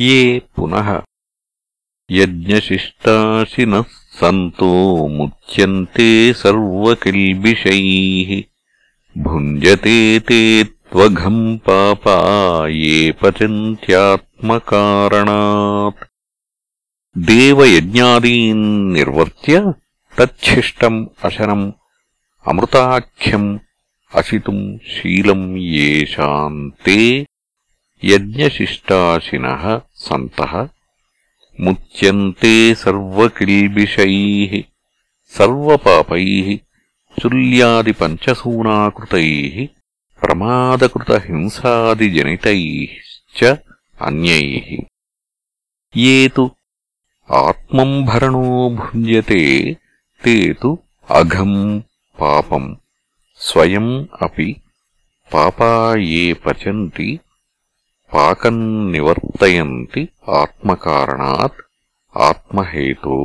ये पुनः यज्ञशिष्टाशिनः सन्तो मुच्यन्ते सर्वकिल्बिषैः भुञ्जते ते त्वघम् पापा ये पचन्त्यात्मकारणात् देवयज्ञादीन् निर्वर्त्य तच्छिष्टम् अशनम् अमृताख्यम् अशितुम् शीलम् येषाम् ते यज्ञशिष्टाशिनः सन्तः मुच्यन्ते सर्वकिल्बिषैः सर्वपापैः चुल्यादिपञ्चसूनाकृतैः प्रमादकृतहिंसादिजनितैश्च अन्यैः ये तु आत्मम्भरणो भुञ्जते ते तु अघम् पापम् स्वयम् अपि पापा ये पचन्ति పాకం నివర్తయంతి ఆత్మకారణాత్ ఆత్మహేతో